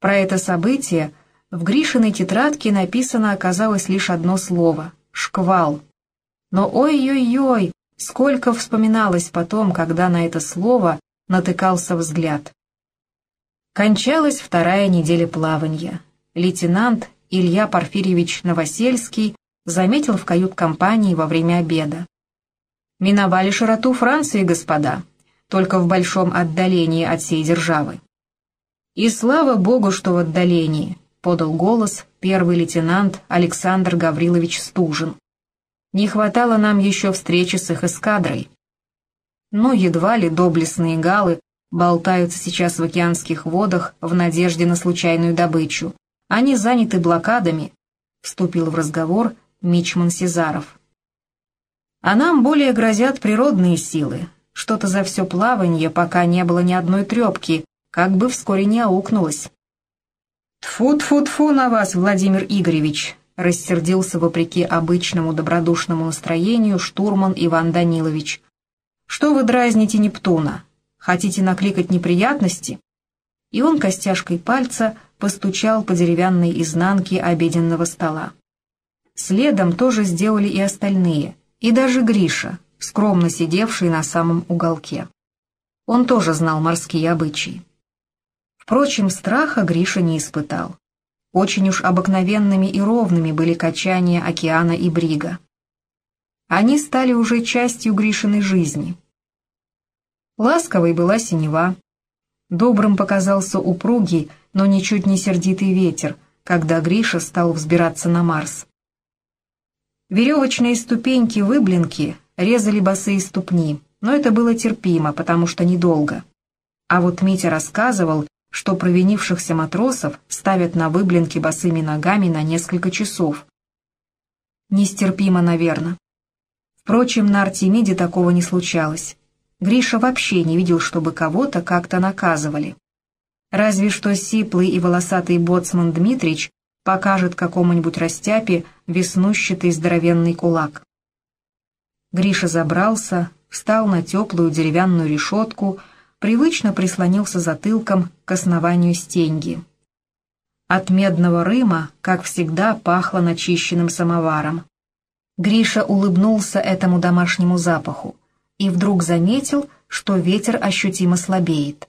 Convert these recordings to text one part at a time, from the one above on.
Про это событие в Гришиной тетрадке написано оказалось лишь одно слово — «шквал». Но ой-ой-ой, сколько вспоминалось потом, когда на это слово натыкался взгляд. Кончалась вторая неделя плавания. Лейтенант Илья Порфирьевич Новосельский заметил в кают-компании во время обеда. «Миновали широту Франции, господа, только в большом отдалении от всей державы». «И слава богу, что в отдалении», — подал голос первый лейтенант Александр Гаврилович Стужин. «Не хватало нам еще встречи с их эскадрой». Но едва ли доблестные галы болтаются сейчас в океанских водах в надежде на случайную добычу. Они заняты блокадами, — вступил в разговор Мичман Сезаров. А нам более грозят природные силы. Что-то за все плавание, пока не было ни одной трепки, как бы вскоре не аукнулось. «Тфу-тфу-тфу на вас, Владимир Игоревич!» — рассердился вопреки обычному добродушному настроению штурман Иван Данилович. «Что вы дразните Нептуна? Хотите накликать неприятности?» И он костяшкой пальца постучал по деревянной изнанке обеденного стола. Следом тоже сделали и остальные, и даже Гриша, скромно сидевший на самом уголке. Он тоже знал морские обычаи. Впрочем, страха Гриша не испытал. Очень уж обыкновенными и ровными были качания океана и брига. Они стали уже частью Гришиной жизни. Ласковой была синева. Добрым показался упругий, но ничуть не сердитый ветер, когда Гриша стал взбираться на Марс. Веревочные ступеньки-выблинки резали босые ступни, но это было терпимо, потому что недолго. А вот Митя рассказывал, что провинившихся матросов ставят на выблинки босыми ногами на несколько часов. Нестерпимо, наверное. Впрочем, на Артемиде такого не случалось. Гриша вообще не видел, чтобы кого-то как-то наказывали. Разве что сиплый и волосатый боцман Дмитрич покажет какому-нибудь растяпе веснущатый здоровенный кулак. Гриша забрался, встал на теплую деревянную решетку, привычно прислонился затылком к основанию стеньги. От медного рыма, как всегда, пахло начищенным самоваром. Гриша улыбнулся этому домашнему запаху и вдруг заметил, что ветер ощутимо слабеет.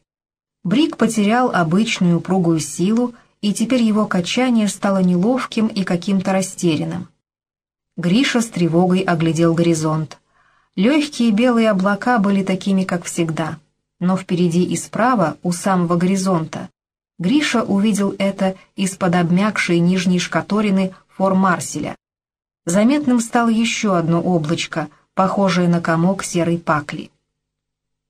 Брик потерял обычную упругую силу и теперь его качание стало неловким и каким-то растерянным. Гриша с тревогой оглядел горизонт. Легкие белые облака были такими, как всегда, но впереди и справа, у самого горизонта, Гриша увидел это из-под обмякшей нижней шкаторины фор Марселя. Заметным стало еще одно облачко, похожее на комок серой пакли.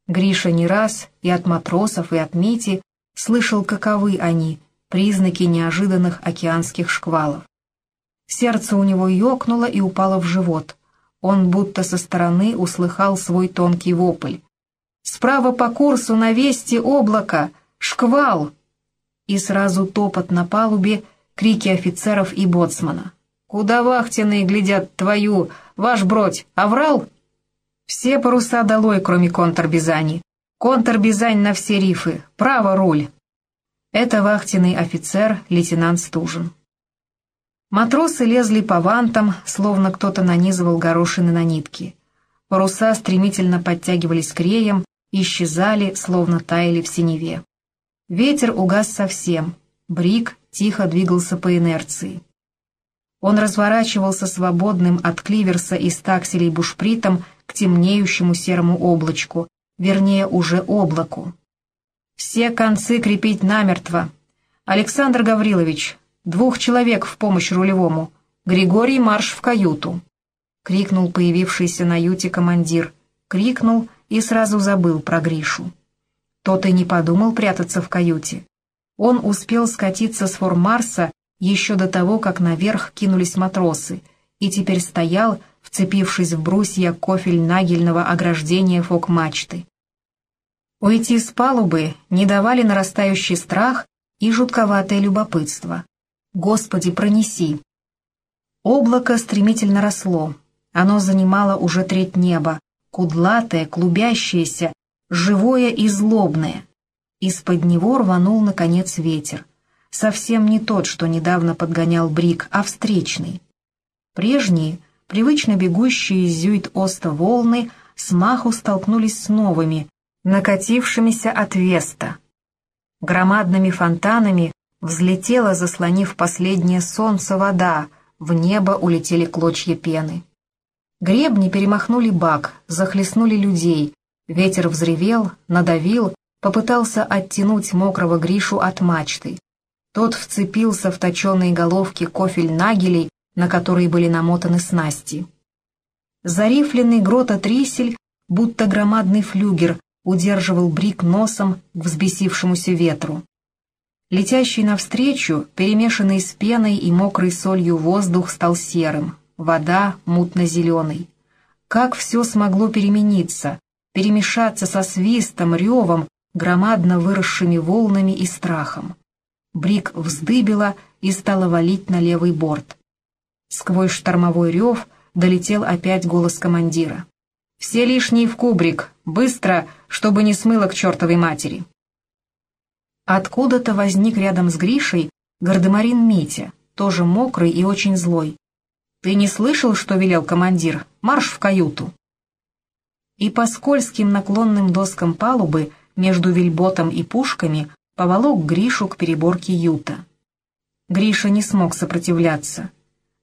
Гриша не раз и от матросов, и от Мити слышал, каковы они, признаки неожиданных океанских шквалов. Сердце у него ёкнуло и упало в живот. Он будто со стороны услыхал свой тонкий вопль. «Справа по курсу на вести облако! Шквал!» И сразу топот на палубе, крики офицеров и боцмана. «Куда вахтенные глядят твою? Ваш бродь, оврал?» «Все паруса долой, кроме контрбизани. Контрбизань на все рифы. Право руль!» Это вахтенный офицер, лейтенант Стужин. Матросы лезли по вантам, словно кто-то нанизывал горошины на нитки. Паруса стремительно подтягивались к реям, исчезали, словно таяли в синеве. Ветер угас совсем, брик тихо двигался по инерции. Он разворачивался свободным от кливерса и стакселей бушпритом к темнеющему серому облачку, вернее, уже облаку. Все концы крепить намертво. Александр Гаврилович, двух человек в помощь рулевому. Григорий марш в каюту. Крикнул появившийся на юте командир. Крикнул и сразу забыл про Гришу. Тот и не подумал прятаться в каюте. Он успел скатиться с Марса еще до того, как наверх кинулись матросы, и теперь стоял, вцепившись в брусья кофель нагельного ограждения фок-мачты. Уйти с палубы не давали нарастающий страх и жутковатое любопытство. «Господи, пронеси!» Облако стремительно росло. Оно занимало уже треть неба, кудлатое, клубящееся, живое и злобное. Из-под него рванул, наконец, ветер. совсем не тот, что недавно подгонял Брик, а встречный. Прежние, привычно бегущие из Зюит-Оста волны, смаху столкнулись с новыми, накатившимися от Веста. Громадными фонтанами взлетела, заслонив последнее солнце, вода, в небо улетели клочья пены. Гребни перемахнули бак, захлестнули людей, ветер взревел, надавил, попытался оттянуть мокрого Гришу от мачты. Тот вцепился в точеные головки кофель нагелей, на которые были намотаны снасти. Зарифленный грота трисель, будто громадный флюгер, удерживал брик носом к взбесившемуся ветру. Летящий навстречу, перемешанный с пеной и мокрой солью воздух стал серым, вода мутно-зеленой. Как все смогло перемениться, перемешаться со свистом, ревом, громадно выросшими волнами и страхом. Брик вздыбила и стала валить на левый борт. Сквозь штормовой рев долетел опять голос командира. «Все лишние в кубрик! Быстро, чтобы не смыло к чертовой матери!» Откуда-то возник рядом с Гришей гардемарин Митя, тоже мокрый и очень злой. «Ты не слышал, что велел командир? Марш в каюту!» И по скользким наклонным доскам палубы между вельботом и пушками поволок Гришу к переборке юта. Гриша не смог сопротивляться.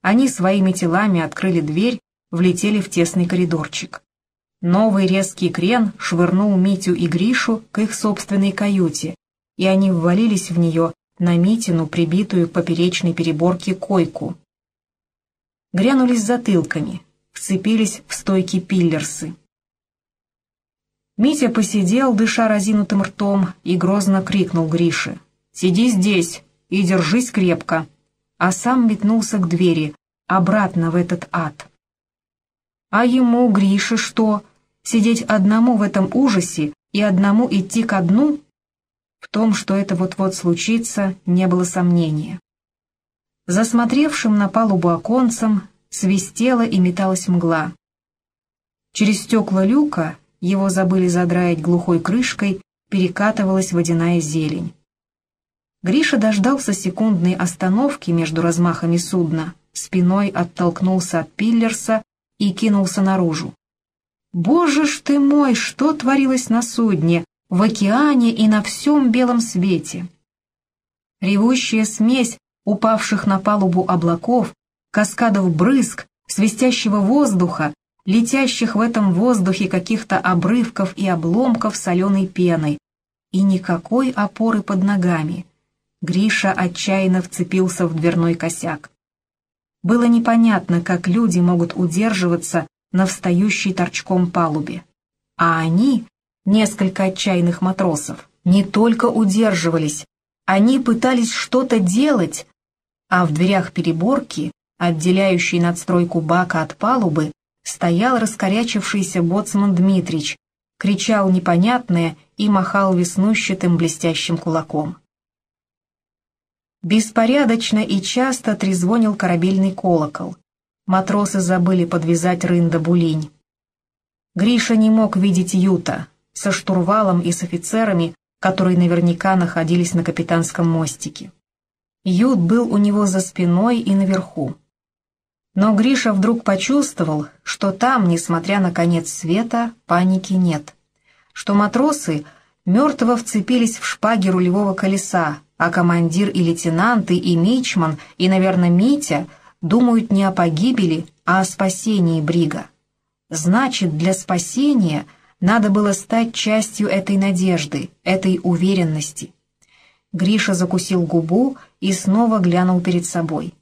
Они своими телами открыли дверь, влетели в тесный коридорчик. Новый резкий крен швырнул Митю и Гришу к их собственной каюте, и они ввалились в нее на Митину, прибитую к поперечной переборке койку. Грянулись затылками, вцепились в стойки пиллерсы. Митя посидел, дыша разинутым ртом, и грозно крикнул Грише. «Сиди здесь и держись крепко!» А сам метнулся к двери, обратно в этот ад. А ему, Грише, что? Сидеть одному в этом ужасе и одному идти ко дну? В том, что это вот-вот случится, не было сомнения. Засмотревшим на палубу оконцем свистела и металась мгла. Через стекла люка его забыли задраить глухой крышкой, перекатывалась водяная зелень. Гриша дождался секундной остановки между размахами судна, спиной оттолкнулся от пиллерса и кинулся наружу. «Боже ж ты мой, что творилось на судне, в океане и на всем белом свете!» Ревущая смесь упавших на палубу облаков, каскадов брызг, свистящего воздуха летящих в этом воздухе каких-то обрывков и обломков соленой пеной, и никакой опоры под ногами. Гриша отчаянно вцепился в дверной косяк. Было непонятно, как люди могут удерживаться на встающей торчком палубе. А они, несколько отчаянных матросов, не только удерживались, они пытались что-то делать, а в дверях переборки, отделяющей надстройку бака от палубы, стоял раскорячившийся боцман Дмитрич, кричал непонятное и махал веснущатым блестящим кулаком. Беспорядочно и часто трезвонил корабельный колокол. Матросы забыли подвязать рында булинь. Гриша не мог видеть Юта со штурвалом и с офицерами, которые наверняка находились на капитанском мостике. Ют был у него за спиной и наверху. Но Гриша вдруг почувствовал, что там, несмотря на конец света, паники нет. Что матросы мертво вцепились в шпаги рулевого колеса, а командир и лейтенанты, и мичман, и, наверное, Митя думают не о погибели, а о спасении Брига. Значит, для спасения надо было стать частью этой надежды, этой уверенности. Гриша закусил губу и снова глянул перед собой.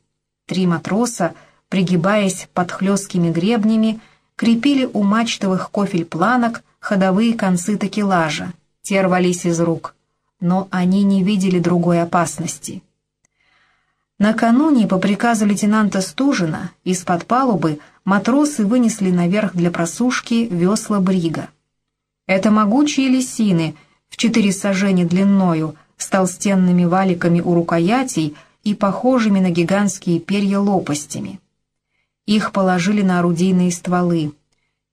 Три матроса — пригибаясь под хлесткими гребнями, крепили у мачтовых кофель планок ходовые концы такелажа, те рвались из рук, но они не видели другой опасности. Накануне по приказу лейтенанта Стужина из-под палубы матросы вынесли наверх для просушки весла брига. Это могучие лисины в четыре сажени длиною, с толстенными валиками у рукоятей и похожими на гигантские перья лопастями. Их положили на орудийные стволы.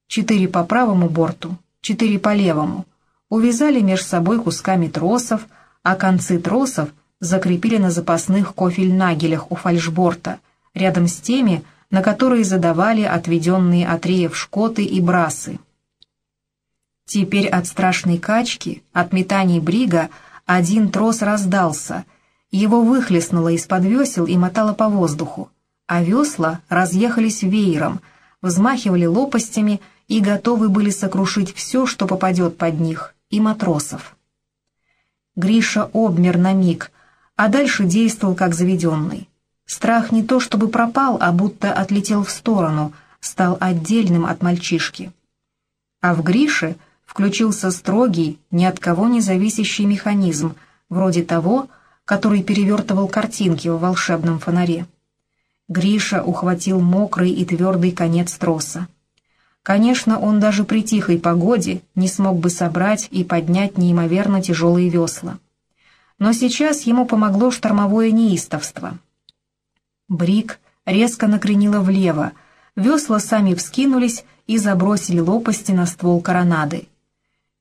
Четыре по правому борту, четыре по левому. Увязали между собой кусками тросов, а концы тросов закрепили на запасных кофель-нагелях у фальшборта, рядом с теми, на которые задавали отведенные от реев шкоты и брасы. Теперь от страшной качки, от метаний брига, один трос раздался, его выхлестнуло из-под весел и мотало по воздуху, а весла разъехались веером, взмахивали лопастями и готовы были сокрушить все, что попадет под них, и матросов. Гриша обмер на миг, а дальше действовал как заведенный. Страх не то чтобы пропал, а будто отлетел в сторону, стал отдельным от мальчишки. А в Грише включился строгий, ни от кого не зависящий механизм, вроде того, который перевертывал картинки в волшебном фонаре. Гриша ухватил мокрый и твердый конец троса. Конечно, он даже при тихой погоде не смог бы собрать и поднять неимоверно тяжелые весла. Но сейчас ему помогло штормовое неистовство — Брик резко накренила влево, весла сами вскинулись и забросили лопасти на ствол коронады.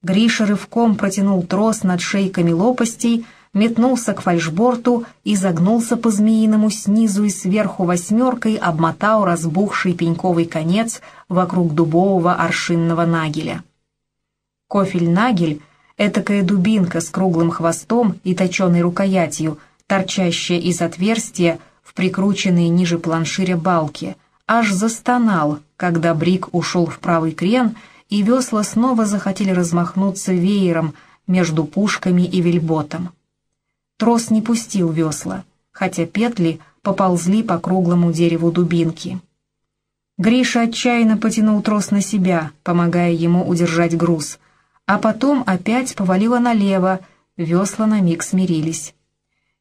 Гриша рывком протянул трос над шейками лопастей, метнулся к фальшборту и загнулся по-змеиному снизу и сверху восьмеркой, обмотал разбухший пеньковый конец вокруг дубового аршинного нагеля. Кофель-нагель — этакая дубинка с круглым хвостом и точеной рукоятью, торчащая из отверстия, в прикрученные ниже планширя балки, аж застонал, когда Брик ушел в правый крен, и весла снова захотели размахнуться веером между пушками и вельботом. Трос не пустил весла, хотя петли поползли по круглому дереву дубинки. Гриша отчаянно потянул трос на себя, помогая ему удержать груз, а потом опять повалило налево, весла на миг смирились.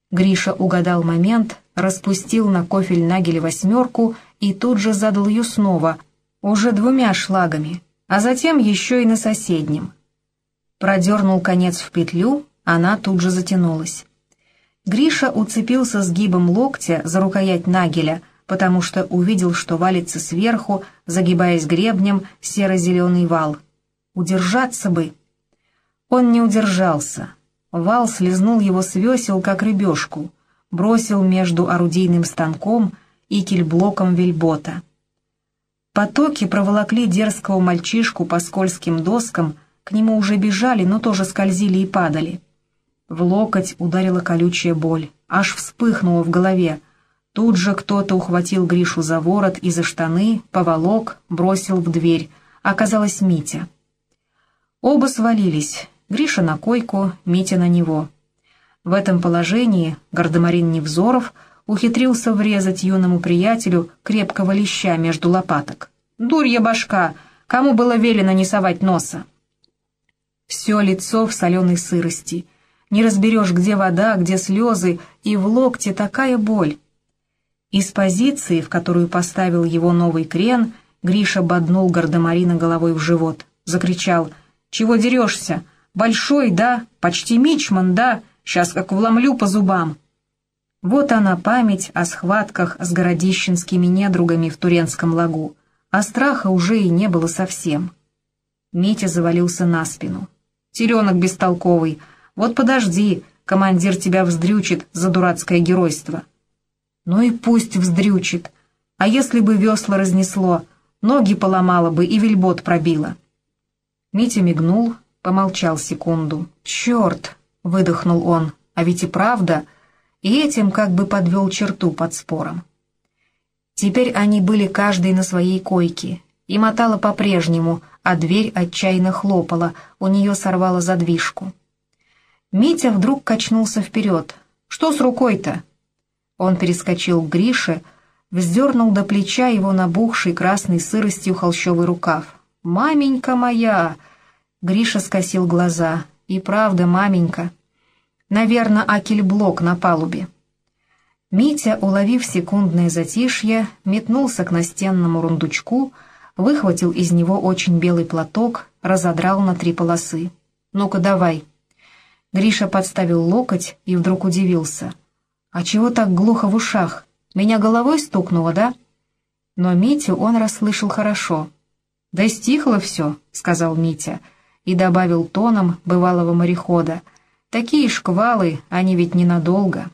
Гриша угадал момент, распустил на кофель нагеле восьмерку и тут же задал ее снова, уже двумя шлагами, а затем еще и на соседнем. Продернул конец в петлю, она тут же затянулась. Гриша уцепился сгибом локтя за рукоять нагеля, потому что увидел, что валится сверху, загибаясь гребнем, серо-зеленый вал. Удержаться бы! Он не удержался. Вал слезнул его с весел, как рыбешку бросил между орудийным станком и кельблоком вельбота. Потоки проволокли дерзкого мальчишку по скользким доскам, к нему уже бежали, но тоже скользили и падали. В локоть ударила колючая боль, аж вспыхнула в голове. Тут же кто-то ухватил Гришу за ворот и за штаны, поволок, бросил в дверь. Оказалось Митя. Оба свалились, Гриша на койку, Митя на него. В этом положении гардемарин Невзоров ухитрился врезать юному приятелю крепкого леща между лопаток. «Дурья башка! Кому было велено не совать носа?» Все лицо в соленой сырости. Не разберешь, где вода, где слезы, и в локте такая боль. Из позиции, в которую поставил его новый крен, Гриша боднул гардемарина головой в живот. Закричал «Чего дерешься? Большой, да? Почти мичман, да? Сейчас как вломлю по зубам. Вот она память о схватках с городищенскими недругами в Туренском лагу, а страха уже и не было совсем. Митя завалился на спину. «Теленок бестолковый, вот подожди, командир тебя вздрючит за дурацкое геройство». «Ну и пусть вздрючит. А если бы весла разнесло, ноги поломало бы и вельбот пробило». Митя мигнул, помолчал секунду. «Черт!» выдохнул он, а ведь и правда, и этим как бы подвел черту под спором. Теперь они были каждый на своей койке, и мотала по-прежнему, а дверь отчаянно хлопала, у нее сорвала задвижку. Митя вдруг качнулся вперед. «Что с рукой-то?» Он перескочил к Грише, вздернул до плеча его набухший красной сыростью холщовый рукав. «Маменька моя!» Гриша скосил глаза. «И правда, маменька!» Наверное, акельблок на палубе. Митя, уловив секундное затишье, метнулся к настенному рундучку, выхватил из него очень белый платок, разодрал на три полосы. «Ну-ка, давай». Гриша подставил локоть и вдруг удивился. «А чего так глухо в ушах? Меня головой стукнуло, да?» Но Митю он расслышал хорошо. «Да стихло все», — сказал Митя, и добавил тоном бывалого морехода — Такие шквалы, они ведь ненадолго.